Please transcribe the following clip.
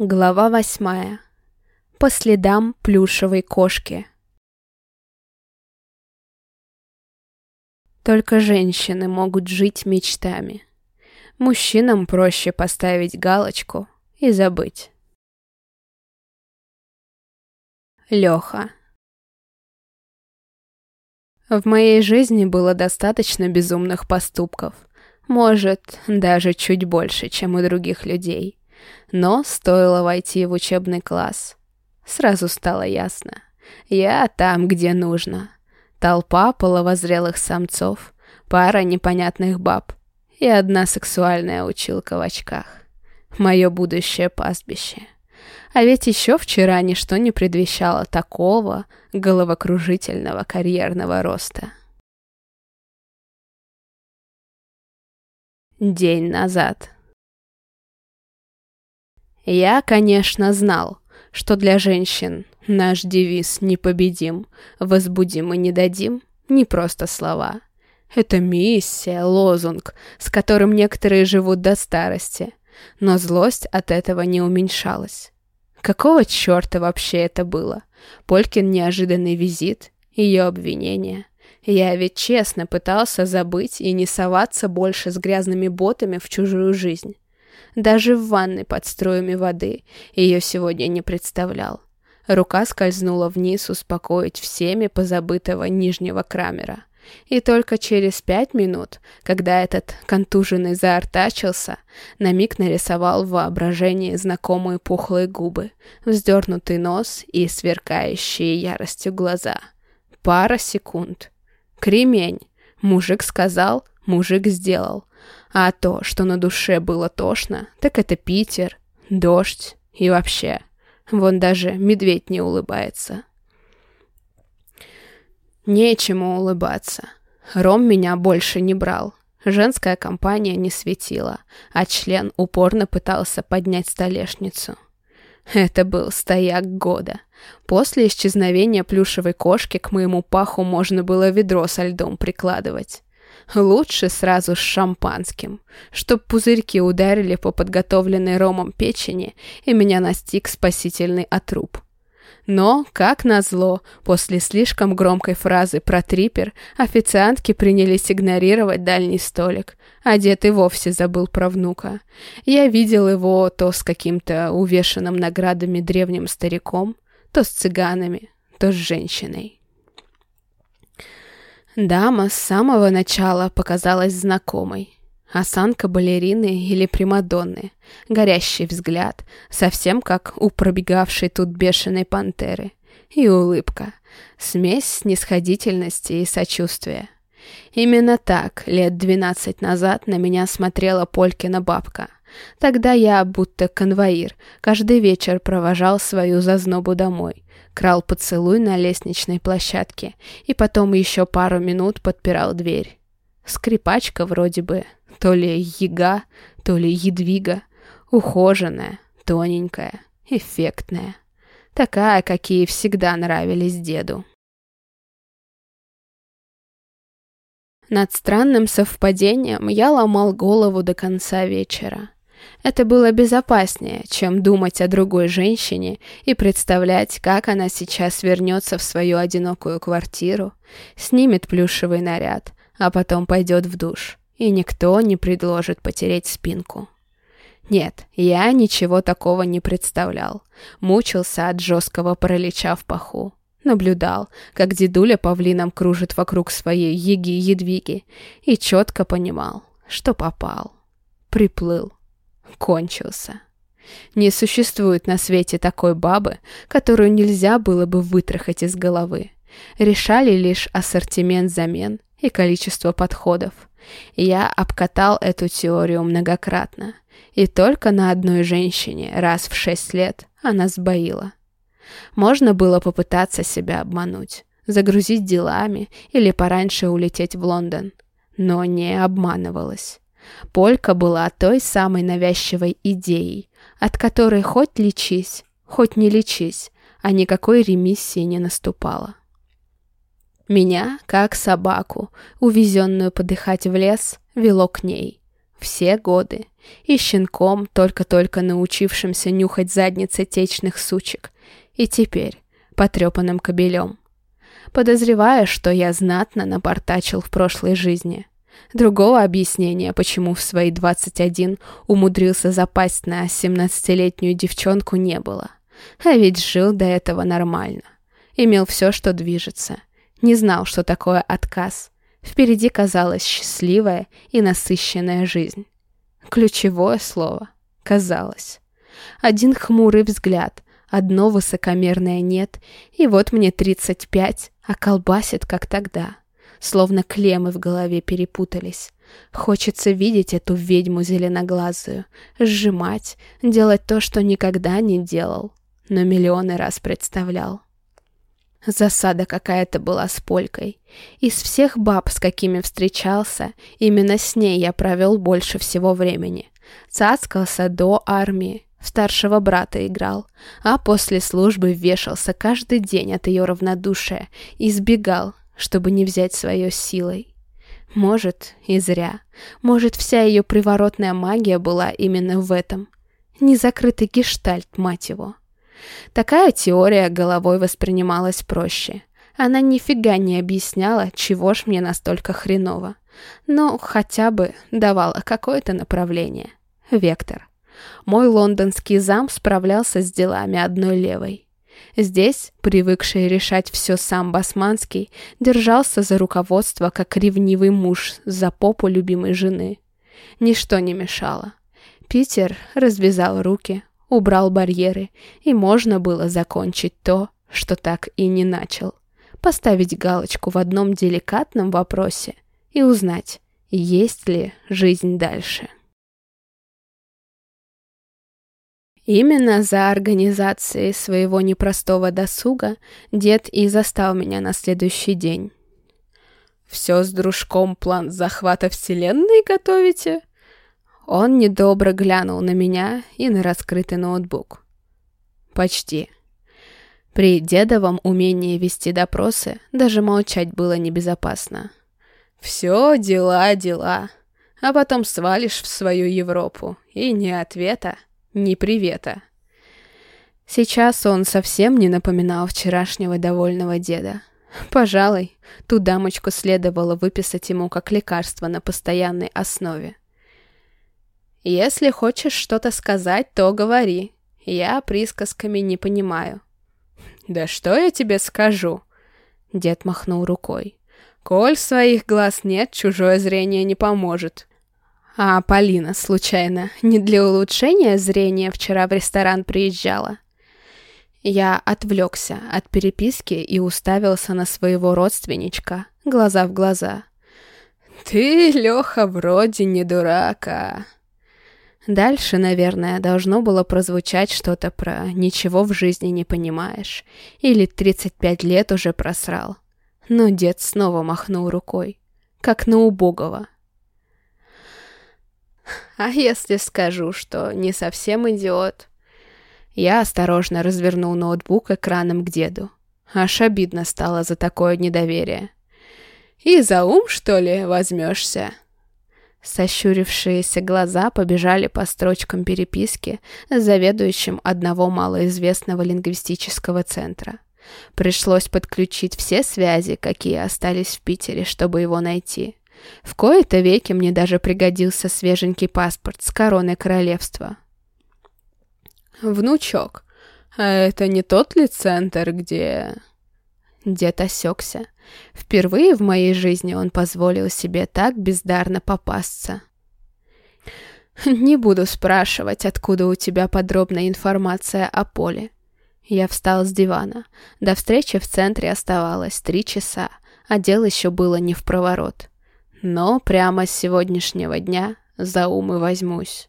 Глава восьмая. По следам плюшевой кошки. Только женщины могут жить мечтами. Мужчинам проще поставить галочку и забыть. Леха. В моей жизни было достаточно безумных поступков. Может, даже чуть больше, чем у других людей. Но стоило войти в учебный класс. Сразу стало ясно. Я там, где нужно. Толпа половозрелых самцов, пара непонятных баб и одна сексуальная училка в очках. Мое будущее пастбище. А ведь еще вчера ничто не предвещало такого головокружительного карьерного роста. День назад. Я, конечно, знал, что для женщин наш девиз «непобедим», «возбудим и не дадим» не просто слова. Это миссия, лозунг, с которым некоторые живут до старости. Но злость от этого не уменьшалась. Какого черта вообще это было? Полькин неожиданный визит, ее обвинения. Я ведь честно пытался забыть и не соваться больше с грязными ботами в чужую жизнь. Даже в ванной под струями воды ее сегодня не представлял. Рука скользнула вниз успокоить всеми позабытого нижнего Крамера. И только через пять минут, когда этот контуженный заортачился, на миг нарисовал в воображении знакомые пухлые губы, вздернутый нос и сверкающие яростью глаза. Пара секунд. Кремень. Мужик сказал, мужик сделал. А то, что на душе было тошно, так это Питер, дождь и вообще. Вон даже медведь не улыбается. Нечему улыбаться. Ром меня больше не брал. Женская компания не светила, а член упорно пытался поднять столешницу. Это был стояк года. После исчезновения плюшевой кошки к моему паху можно было ведро со льдом прикладывать. Лучше сразу с шампанским, чтоб пузырьки ударили по подготовленной ромом печени, и меня настиг спасительный отруб. Но, как назло, после слишком громкой фразы про трипер, официантки принялись игнорировать дальний столик. Одет и вовсе забыл про внука. Я видел его то с каким-то увешанным наградами древним стариком, то с цыганами, то с женщиной. Дама с самого начала показалась знакомой. Осанка балерины или Примадонны, горящий взгляд, совсем как у пробегавшей тут бешеной пантеры. И улыбка, смесь снисходительности и сочувствия. Именно так лет двенадцать назад на меня смотрела Полькина бабка. Тогда я, будто конвоир, каждый вечер провожал свою зазнобу домой, крал поцелуй на лестничной площадке и потом еще пару минут подпирал дверь. Скрипачка вроде бы, то ли яга, то ли едвига, ухоженная, тоненькая, эффектная. Такая, какие всегда нравились деду. Над странным совпадением я ломал голову до конца вечера. Это было безопаснее, чем думать о другой женщине и представлять, как она сейчас вернется в свою одинокую квартиру, снимет плюшевый наряд, а потом пойдет в душ, и никто не предложит потереть спинку. Нет, я ничего такого не представлял. Мучился от жесткого паралича в паху. Наблюдал, как дедуля павлином кружит вокруг своей еги-едвиги, и четко понимал, что попал. Приплыл кончился. Не существует на свете такой бабы, которую нельзя было бы вытрахать из головы. Решали лишь ассортимент замен и количество подходов. Я обкатал эту теорию многократно. И только на одной женщине раз в шесть лет она сбоила. Можно было попытаться себя обмануть, загрузить делами или пораньше улететь в Лондон. Но не обманывалась. Полька была той самой навязчивой идеей, от которой хоть лечись, хоть не лечись, а никакой ремиссии не наступало. Меня, как собаку, увезенную подыхать в лес, вело к ней. Все годы. И щенком, только-только научившимся нюхать задницы течных сучек. И теперь потрепанным кобелем. Подозревая, что я знатно напортачил в прошлой жизни. Другого объяснения, почему в свои 21 умудрился запасть на 17-летнюю девчонку, не было. А ведь жил до этого нормально. Имел все, что движется. Не знал, что такое отказ. Впереди казалась счастливая и насыщенная жизнь. Ключевое слово «казалось». Один хмурый взгляд, одно высокомерное «нет», и вот мне 35, а колбасит, как тогда. Словно клеммы в голове перепутались. Хочется видеть эту ведьму зеленоглазую, сжимать, делать то, что никогда не делал, но миллионы раз представлял. Засада какая-то была с Полькой. Из всех баб, с какими встречался, именно с ней я провел больше всего времени. Цацкался до армии, старшего брата играл, а после службы вешался каждый день от ее равнодушия избегал, чтобы не взять свое силой. Может, и зря. Может, вся ее приворотная магия была именно в этом. Незакрытый гештальт, мать его. Такая теория головой воспринималась проще. Она нифига не объясняла, чего ж мне настолько хреново. Но хотя бы давала какое-то направление. Вектор. Мой лондонский зам справлялся с делами одной левой. Здесь, привыкший решать все сам Басманский, держался за руководство, как ревнивый муж за попу любимой жены. Ничто не мешало. Питер развязал руки, убрал барьеры, и можно было закончить то, что так и не начал. Поставить галочку в одном деликатном вопросе и узнать, есть ли жизнь дальше. Именно за организацией своего непростого досуга дед и застал меня на следующий день. «Все с дружком план захвата вселенной готовите?» Он недобро глянул на меня и на раскрытый ноутбук. «Почти». При дедовом умении вести допросы даже молчать было небезопасно. «Все дела, дела. А потом свалишь в свою Европу. И ни ответа, ни привета». Сейчас он совсем не напоминал вчерашнего довольного деда. Пожалуй, ту дамочку следовало выписать ему как лекарство на постоянной основе. Если хочешь что-то сказать, то говори. Я присказками не понимаю. Да что я тебе скажу? Дед махнул рукой. Коль своих глаз нет, чужое зрение не поможет. А Полина, случайно, не для улучшения зрения вчера в ресторан приезжала? Я отвлекся от переписки и уставился на своего родственничка, глаза в глаза. «Ты, Леха, вроде не дурака. Дальше, наверное, должно было прозвучать что-то про «ничего в жизни не понимаешь» или «35 лет уже просрал». Но дед снова махнул рукой, как на убогого. «А если скажу, что не совсем идиот?» Я осторожно развернул ноутбук экраном к деду. Аж обидно стало за такое недоверие. «И за ум, что ли, возьмешься?» Сощурившиеся глаза побежали по строчкам переписки с заведующим одного малоизвестного лингвистического центра. Пришлось подключить все связи, какие остались в Питере, чтобы его найти. В кои-то веки мне даже пригодился свеженький паспорт с короной королевства. «Внучок, а это не тот ли центр, где...» Дед осекся. Впервые в моей жизни он позволил себе так бездарно попасться. «Не буду спрашивать, откуда у тебя подробная информация о поле». Я встал с дивана. До встречи в центре оставалось три часа, а дел еще было не в проворот. Но прямо с сегодняшнего дня за ум и возьмусь.